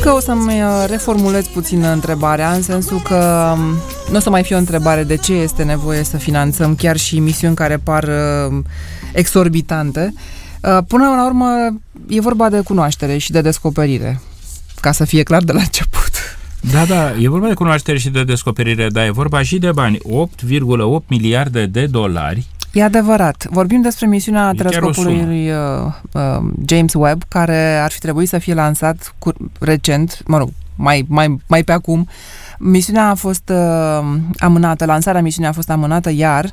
că o să-mi uh, reformulez puțin întrebarea, în sensul că um, nu o să mai fie o întrebare de ce este nevoie să finanțăm chiar și misiuni care par uh, exorbitante. Uh, până la urmă, e vorba de cunoaștere și de descoperire, ca să fie clar de la început. Da, da, e vorba de cunoaștere și de descoperire, dar e vorba și de bani. 8,8 miliarde de dolari E adevărat. Vorbim despre misiunea E telescopului lui uh, uh, James Webb, care ar fi trebuit să fie lansat cu, recent, mă rog, mai, mai, mai pe acum. Misiunea a fost uh, amânată, lansarea misiunii a fost amânată iar.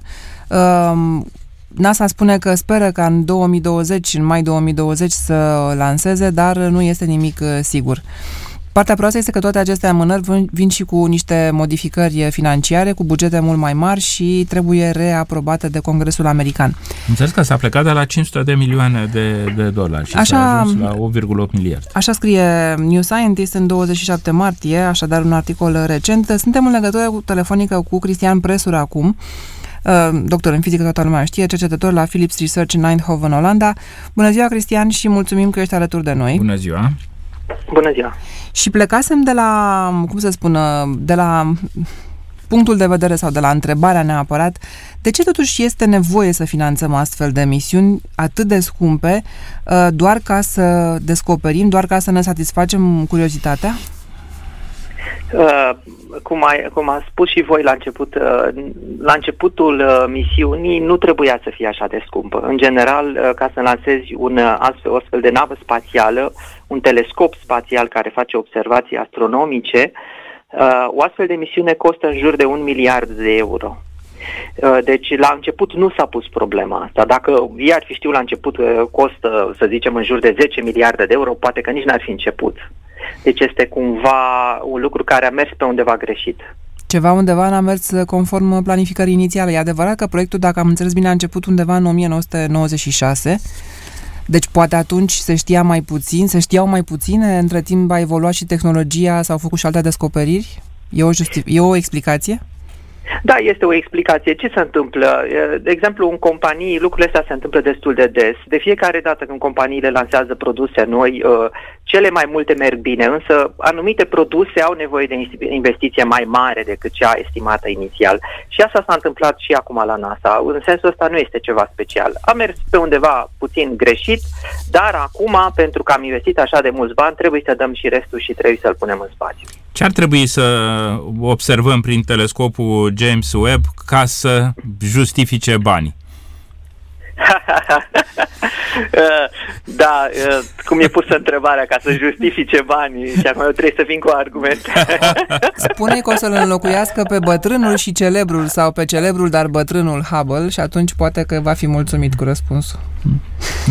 Uh, NASA spune că speră ca în 2020, în mai 2020 să lanseze, dar nu este nimic uh, sigur. Partea proastă este că toate aceste amânări vin, vin și cu niște modificări financiare, cu bugete mult mai mari și trebuie reaprobate de Congresul American. Înțeles că s-a plecat de la 500 de milioane de, de dolari și Așa- s-a ajuns la 8,8 miliarde. Așa scrie New Scientist în 27 martie, așadar un articol recent. Suntem în legătură telefonică cu Cristian Presura acum, uh, doctor în fizică, toată lumea știe, cercetător la Philips Research în Eindhoven, Olanda. Bună ziua, Cristian, și mulțumim că ești alături de noi. Bună ziua! Bună ziua! Și plecasem de la, cum să spun, de la punctul de vedere sau de la întrebarea neapărat, de ce totuși este nevoie să finanțăm astfel de misiuni atât de scumpe, uh, doar ca să descoperim, doar ca să ne satisfacem curiozitatea? Uh, cum, a, cum a spus și voi la început, uh, la începutul uh, misiunii nu trebuia să fie așa de scumpă. În general, uh, ca să lansezi un uh, astfel, o astfel de navă spațială, un telescop spațial care face observații astronomice, uh, o astfel de misiune costă în jur de un miliard de euro. Uh, Deci, la început nu s-a pus problema asta. Dacă ei ar fi știut la început că costă, să zicem, în jur de 10 miliarde de euro, poate că nici n-ar fi început. Deci este cumva un lucru care a mers pe undeva greșit. Ceva undeva n-a mers conform planificării inițiale. E adevărat că proiectul, dacă am înțeles bine, a început undeva în 1996. Deci poate atunci se știa mai puțin, se știau mai puține, între timp a evoluat și tehnologia, s-au făcut și alte descoperiri? E o, justi- e o explicație? Da, este o explicație. Ce se întâmplă? E, De exemplu, în companii lucrurile astea se întâmplă destul de des. De fiecare dată când companiile lansează produse noi, uh, cele mai multe merg bine, însă anumite produse au nevoie de insti- investiție mai mare decât cea estimată inițial. Și asta s-a întâmplat și acum la NASA. În sensul ăsta nu este ceva special. A mers pe undeva puțin greșit, dar acum, pentru că am investit așa de mulți bani, trebuie să dăm și restul și trebuie să-l punem în spațiu. Ce ar trebui să observăm prin telescopul James Webb ca să justifice banii? Uh, da, uh, cum e pusă întrebarea, ca să justifice banii și acum eu trebuie să vin cu argumente. Spune că o să-l înlocuiască pe bătrânul și celebrul sau pe celebrul, dar bătrânul Hubble și atunci poate că va fi mulțumit cu răspunsul.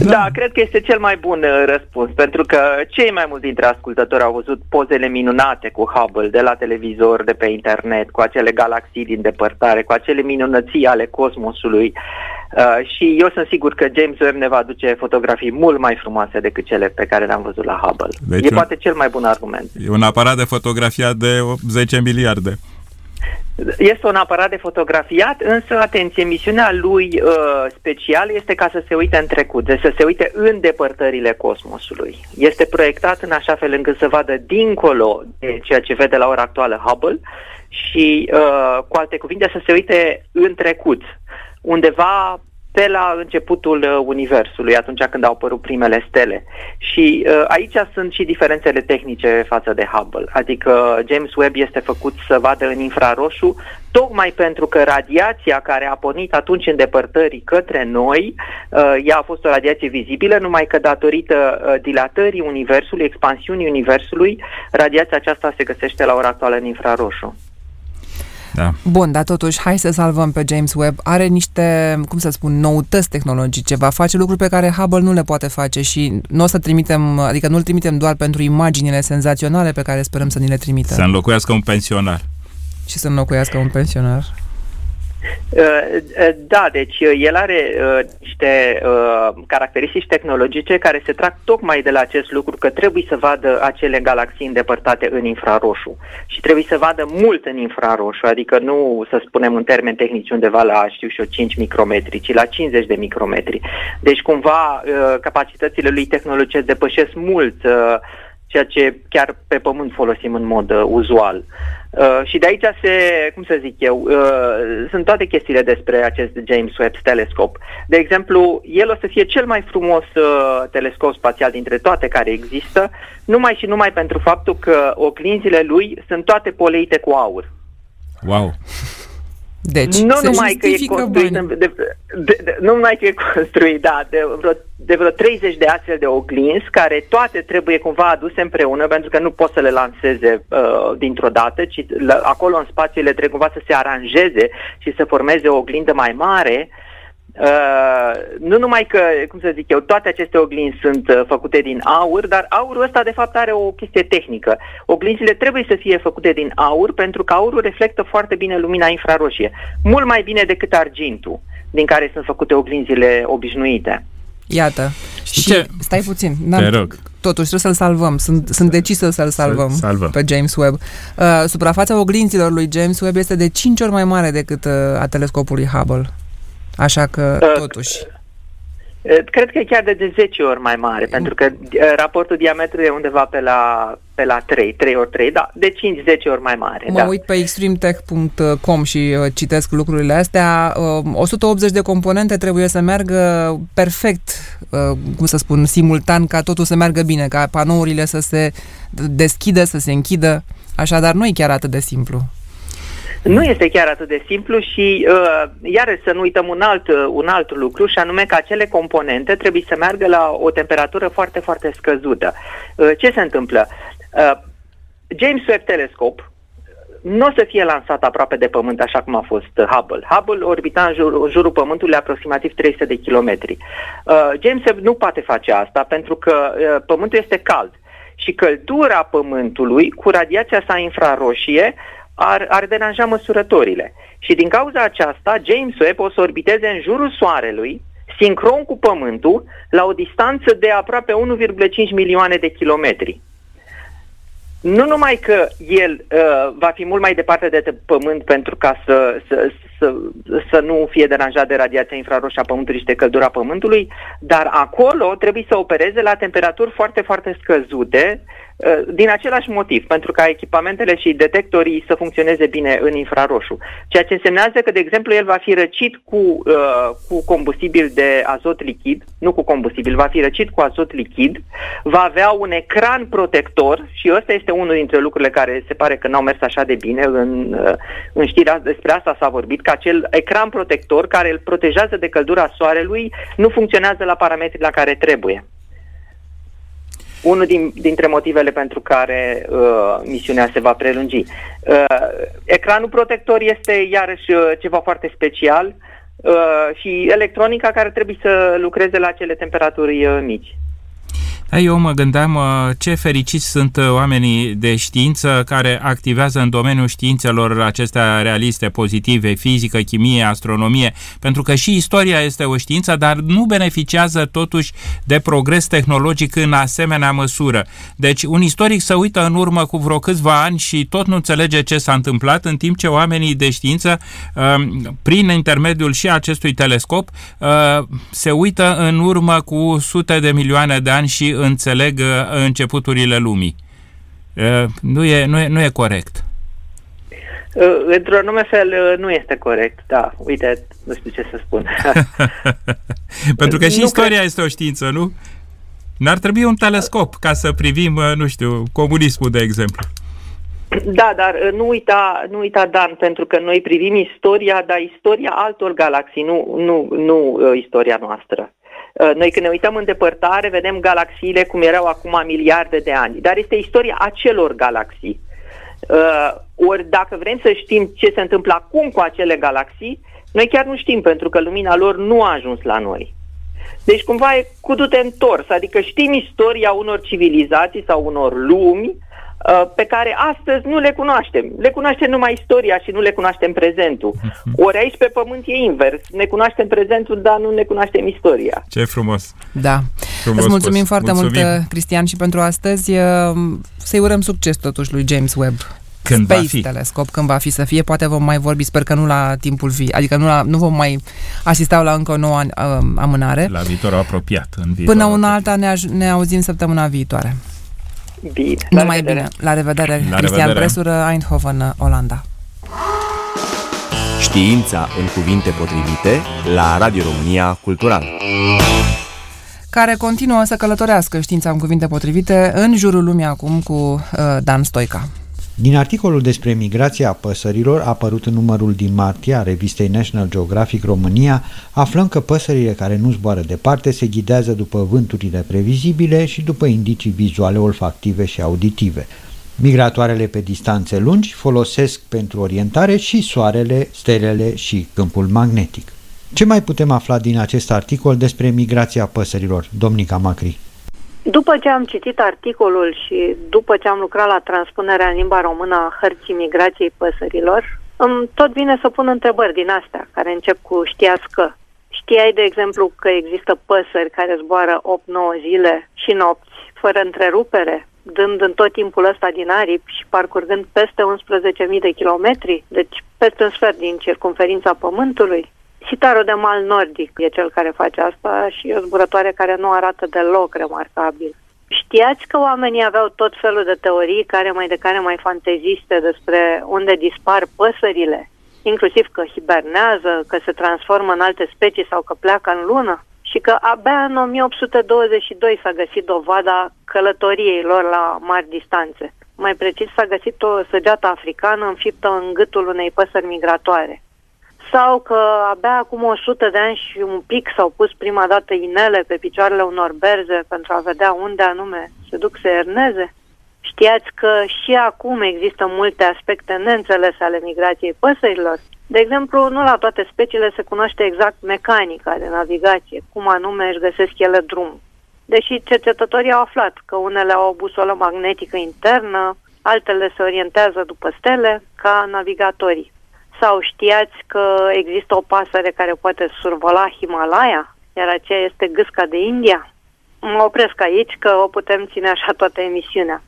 Da. da, cred că este cel mai bun uh, răspuns, pentru că cei mai mulți dintre ascultători au văzut pozele minunate cu Hubble de la televizor, de pe internet, cu acele galaxii din depărtare, cu acele minunății ale cosmosului. Uh, și eu sunt sigur că James Webb ne va aduce fotografii mult mai frumoase decât cele pe care le-am văzut la Hubble. Deci e un- poate cel mai bun argument. E un aparat de fotografiat de 10 miliarde. Este un aparat de fotografiat, însă, atenție, misiunea lui uh, special este ca să se uite în trecut, deci să se uite în depărtările cosmosului. Este proiectat în așa fel încât să vadă dincolo de ceea ce vede la ora actuală Hubble și, uh, cu alte cuvinte, să se uite în trecut, undeva pe la începutul uh, Universului, atunci când au apărut primele stele. Și uh, aici sunt și diferențele tehnice față de Hubble. Adică James Webb este făcut să vadă în infraroșu, tocmai pentru că radiația care a pornit atunci în depărtării către noi, uh, ea a fost o radiație vizibilă, numai că datorită uh, dilatării Universului, expansiunii Universului, radiația aceasta se găsește la ora actuală în infraroșu. Da. Bun, dar totuși, hai să salvăm pe James Webb. Are niște, cum să spun, noutăți tehnologice. Va face lucruri pe care Hubble nu le poate face și nu o să trimitem, adică nu-l trimitem doar pentru imaginile senzaționale pe care sperăm să ni le trimită Să înlocuiască un pensionar. și să înlocuiască un pensionar. Uh, uh, Da, deci uh, el are uh, niște uh, caracteristici tehnologice care se trag tocmai de la acest lucru, că trebuie să vadă acele galaxii îndepărtate în infraroșu și trebuie să vadă mult în infraroșu, adică nu să spunem în termeni tehnici undeva la, știu și eu, 5 micrometri, ci la 50 de micrometri. Deci cumva uh, capacitățile lui tehnologice depășesc mult uh, ceea ce chiar pe pământ folosim în mod uh, uzual. Uh, și de aici se, cum să zic eu, uh, sunt toate chestiile despre acest James Webb telescop. De exemplu, el o să fie cel mai frumos uh, telescop spațial dintre toate care există, numai și numai pentru faptul că oglinzile lui sunt toate poleite cu aur. Wow! Deci, nu se numai că e justifică construit, banii. în, de, de, de, nu numai că e construit, da, de vreo, de vreo 30 de astfel de oglinzi, care toate trebuie cumva aduse împreună, pentru că nu pot să le lanseze uh, dintr-o dată, ci la, acolo în spațiu ele trebuie cumva să se aranjeze și să formeze o oglindă mai mare. Uh, nu numai că, cum să zic eu, toate aceste oglinzi sunt uh, făcute din aur, dar aurul ăsta de fapt are o chestie tehnică. Oglinzile trebuie să fie făcute din aur pentru că aurul reflectă foarte bine lumina infraroșie. Mult mai bine decât argintul, din care sunt făcute oglinzile obișnuite. Iată. Știi și ce? stai puțin. Te rog. Totuși trebuie să-l salvăm. Sunt, sunt decisă să-l salvăm salvăm. pe James Webb. Uh, suprafața oglinților lui James Webb este de 5 ori mai mare decât uh, a telescopului Hubble. Așa că, Uh, totuși. Uh, Cred că e chiar de, de 10 ori mai mare, pentru că uh, raportul diametrului e undeva pe la, pe la 3, 3 ori 3, da, de 5-10 ori mai mare. Mă da. uit pe extremetech.com și uh, citesc lucrurile astea. Uh, 180 de componente trebuie să meargă perfect, uh, cum să spun, simultan, ca totul să meargă bine, ca panourile să se deschidă, să se închidă. Așadar, nu e chiar atât de simplu. Nu este chiar atât de simplu și uh, iarăși să nu uităm un alt, uh, un alt lucru și anume că acele componente trebuie să meargă la o temperatură foarte, foarte scăzută. Uh, ce se întâmplă? Uh, James Webb Telescope nu o să fie lansat aproape de Pământ așa cum a fost uh, Hubble. Hubble orbita în, jur, în jurul Pământului aproximativ 300 de kilometri. Uh, James Webb nu poate face asta pentru că uh, Pământul este cald și căldura Pământului cu radiația sa infraroșie ar, ar deranja măsurătorile. Și din cauza aceasta, James Webb o să orbiteze în jurul Soarelui, sincron cu Pământul, la o distanță de aproape 1,5 milioane de kilometri. Nu numai că el uh, va fi mult mai departe de Pământ pentru ca să, să, să, să nu fie deranjat de radiația infraroșie a Pământului și de căldura Pământului, dar acolo trebuie să opereze la temperaturi foarte, foarte scăzute, uh, din același motiv, pentru ca echipamentele și detectorii să funcționeze bine în infraroșu. Ceea ce însemnează că, de exemplu, el va fi răcit cu, uh, cu combustibil de azot lichid, nu cu combustibil, va fi răcit cu azot lichid, va avea un ecran protector și ăsta este unul dintre lucrurile care se pare că n-au mers așa de bine. În, uh, în știrea despre asta s-a vorbit, că acel ecran protector care îl protejează de căldura soarelui nu funcționează la parametrii la care trebuie unul din, dintre motivele pentru care uh, misiunea se va prelungi. Uh, ecranul protector este iarăși uh, ceva foarte special uh, și electronica care trebuie să lucreze la acele temperaturi uh, mici. Da, eu mă gândeam uh, ce fericiți sunt uh, oamenii de știință care activează în domeniul științelor acestea realiste, pozitive, fizică, chimie, astronomie, pentru că și istoria este o știință, dar nu beneficiază totuși de progres tehnologic în asemenea măsură. Deci un istoric se uită în urmă cu vreo câțiva ani și tot nu înțelege ce s-a întâmplat, în timp ce oamenii de știință, prin intermediul și acestui telescop, se uită în urmă cu sute de milioane de ani și înțeleg începuturile lumii. Nu e, nu e, nu e corect. Într-un anume fel, nu este corect. Da, uite, nu știu ce să spun. Pentru că și nu istoria cred... este o știință, nu? N-ar trebui un telescop ca să privim, nu știu, comunismul, de exemplu. Da, dar nu uita, nu uita, Dan, pentru că noi privim istoria, dar istoria altor galaxii, nu, nu, nu istoria noastră. Noi când ne uităm în depărtare, vedem galaxiile cum erau acum miliarde de ani, dar este istoria acelor galaxii. Uh, ori dacă vrem să știm ce se întâmplă acum cu acele galaxii, noi chiar nu știm, pentru că lumina lor nu a ajuns la noi. Deci cumva e cu du-te întors, adică știm istoria unor civilizații sau unor lumi uh, pe care astăzi nu le cunoaștem. Le cunoaștem numai istoria și nu le cunoaștem prezentul. Ori aici pe pământ e invers. Ne cunoaștem prezentul, dar nu ne cunoaștem istoria. Ce frumos! Da. Frumos Îți mulțumim spus. foarte Mulțumim. mult, Cristian, și pentru astăzi. Să-i urăm succes totuși lui James Webb. Când Space va fi. Telescop, când va fi să fie, poate vom mai vorbi, sper că nu la timpul vi, adică nu, la, nu vom mai asista la încă o nouă uh, amânare. La viitorul apropiat. În viitorul Până una apropiat. alta ne, aj- ne auzim săptămâna viitoare. Bine. La Numai revedere. bine. La revedere. La Cristian revedere. Presură, Eindhoven, Olanda. Știința în cuvinte potrivite la Radio România Cultural. Care continuă să călătorească știința în cuvinte potrivite în jurul lumii acum cu uh, Dan Stoica. Din articolul despre migrația păsărilor apărut în numărul din martie a revistei National Geographic România, aflăm că păsările care nu zboară departe se ghidează după vânturile previzibile și după indicii vizuale, olfactive și auditive. Migratoarele pe distanțe lungi folosesc pentru orientare și soarele, stelele și câmpul magnetic. Ce mai putem afla din acest articol despre migrația păsărilor, domnica Macri? După ce am citit articolul și după ce am lucrat la transpunerea în limba română a hărții migrației păsărilor, îmi tot vine să pun întrebări din astea, care încep cu știați că. Știai, de exemplu, că există păsări care zboară 8-9 zile și nopți, fără întrerupere, dând în tot timpul ăsta din aripi și parcurgând peste 11.000 de kilometri, deci peste un sfert din circumferința Pământului? Citaro de mal nordic e cel care face asta și e o zburătoare care nu arată deloc remarcabil. Știați că oamenii aveau tot felul de teorii care mai de care mai fanteziste despre unde dispar păsările, inclusiv că hibernează, că se transformă în alte specii sau că pleacă în lună și că abia în 1822 s-a găsit dovada călătoriei lor la mari distanțe. Mai precis s-a găsit o săgeată africană înfiptă în gâtul unei păsări migratoare sau că abia acum 100 de ani și un pic s-au pus prima dată inele pe picioarele unor berze pentru a vedea unde anume se duc să erneze? Știați că și acum există multe aspecte neînțelese ale migrației păsărilor? De exemplu, nu la toate speciile se cunoaște exact mecanica de navigație, cum anume își găsesc ele drum. Deși cercetătorii au aflat că unele au o busolă magnetică internă, altele se orientează după stele, ca navigatorii. Sau știați că există o pasăre care poate survola Himalaya, iar aceea este gâsca de India? Mă opresc aici că o putem ține așa toată emisiunea.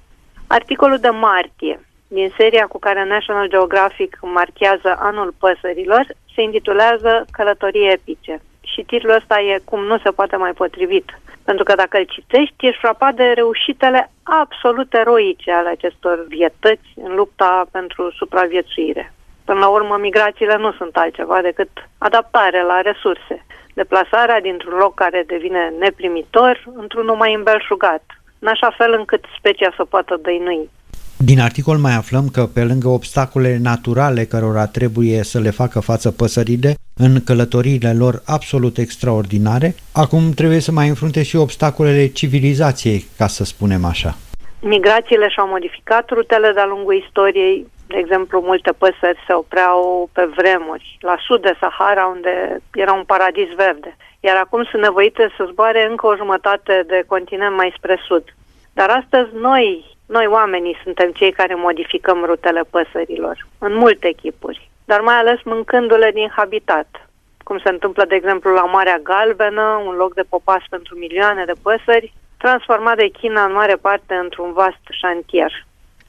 Articolul de martie din seria cu care National Geographic marchează anul păsărilor se intitulează Călătorii epice. Și titlul ăsta e cum nu se poate mai potrivit. Pentru că dacă îl citești, ești frapat de reușitele absolut eroice ale acestor vietăți în lupta pentru supraviețuire. Până la urmă, migrațiile nu sunt altceva decât adaptare la resurse, deplasarea dintr-un loc care devine neprimitor într-unul mai îmbelșugat, în așa fel încât specia să poată dăinui. Din articol mai aflăm că pe lângă obstacolele naturale cărora trebuie să le facă față păsările în călătoriile lor absolut extraordinare, acum trebuie să mai înfrunte și obstacolele civilizației, ca să spunem așa. Migrațiile și-au modificat rutele de-a lungul istoriei, de exemplu, multe păsări se opreau pe vremuri, la sud de Sahara, unde era un paradis verde, iar acum sunt nevoite să zboare încă o jumătate de continent mai spre sud. Dar astăzi noi, noi oamenii, suntem cei care modificăm rutele păsărilor, în multe echipuri, dar mai ales mâncându-le din habitat, cum se întâmplă, de exemplu, la Marea Galbenă, un loc de popas pentru milioane de păsări, transformat de China în mare parte într-un vast șantier.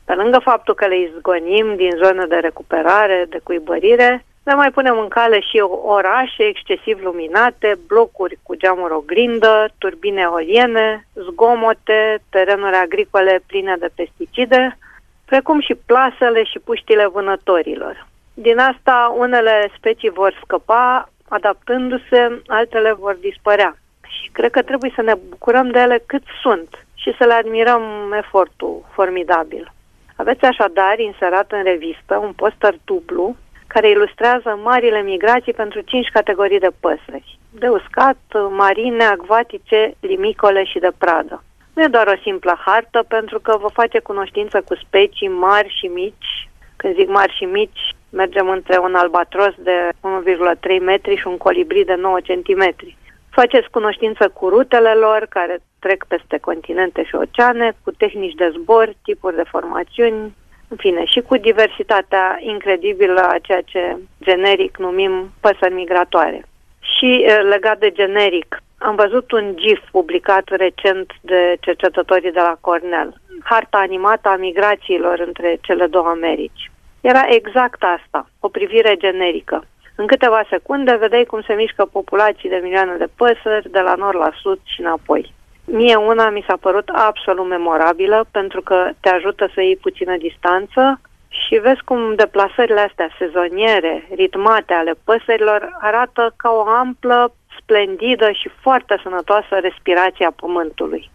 Pe lângă faptul că le izgonim din zone de recuperare, de cuibărire, le mai punem în cale și orașe excesiv luminate, blocuri cu geamuri oglindă, turbine eoliene, zgomote, terenuri agricole pline de pesticide, precum și plasele și puștile vânătorilor. Din asta, unele specii vor scăpa, adaptându-se, altele vor dispărea. Și cred că trebuie să ne bucurăm de ele cât sunt și să le admirăm efortul formidabil. Aveți așadar inserat în revistă un poster dublu care ilustrează marile migrații pentru cinci categorii de păsări. De uscat, marine, acvatice, limicole și de pradă. Nu e doar o simplă hartă pentru că vă face cunoștință cu specii mari și mici. Când zic mari și mici, mergem între un albatros de 1,3 metri și un colibri de 9 centimetri. Faceți cunoștință cu rutele lor care trec peste continente și oceane, cu tehnici de zbor, tipuri de formațiuni, în fine, și cu diversitatea incredibilă a ceea ce generic numim păsări migratoare. Și legat de generic, am văzut un GIF publicat recent de cercetătorii de la Cornell, harta animată a migrațiilor între cele două Americi. Era exact asta, o privire generică. În câteva secunde vedeai cum se mișcă populații de milioane de păsări de la nord la sud și înapoi. Mie una mi s-a părut absolut memorabilă pentru că te ajută să iei puțină distanță și vezi cum deplasările astea sezoniere, ritmate ale păsărilor arată ca o amplă, splendidă și foarte sănătoasă respirație a pământului.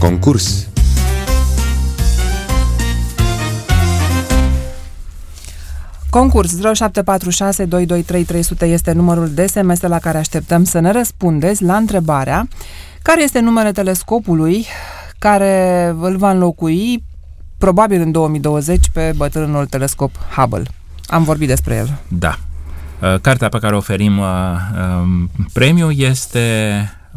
Concurs Concurs 0746 223 300 este numărul de SMS la care așteptăm să ne răspundeți la întrebarea care este numele telescopului care îl va înlocui probabil în 2020 pe bătrânul telescop Hubble. Am vorbit despre el. Da. Uh, cartea pe care o oferim uh, um, premiu este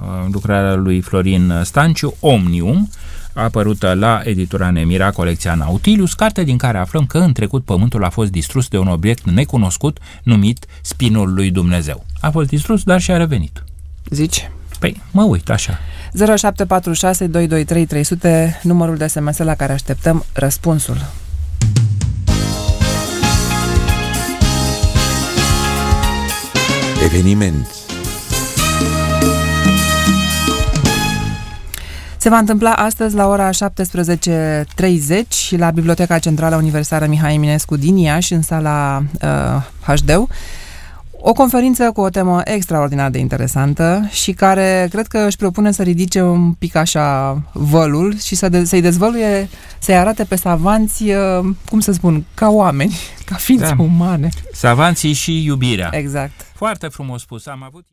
uh, lucrarea lui Florin Stanciu, Omnium, apărută la editura Nemira, colecția Nautilus, carte din care aflăm că în trecut Pământul a fost distrus de un obiect necunoscut numit Spinul lui Dumnezeu. A fost distrus, dar și a revenit. Zici? Păi, mă uit așa. 0746 223 300, numărul de SMS la care așteptăm răspunsul. Eveniment Se va întâmpla astăzi la ora 17.30 la Biblioteca Centrală Universitară Mihai Eminescu din Iași, în sala uh, HD. O conferință cu o temă extraordinar de interesantă și care cred că își propune să ridice un pic așa vălul și să de- să-i dezvăluie, să-i arate pe savanți, uh, cum să spun, ca oameni, ca ființe Da. umane. Savanții și iubirea. Exact. Foarte frumos spus. Am avut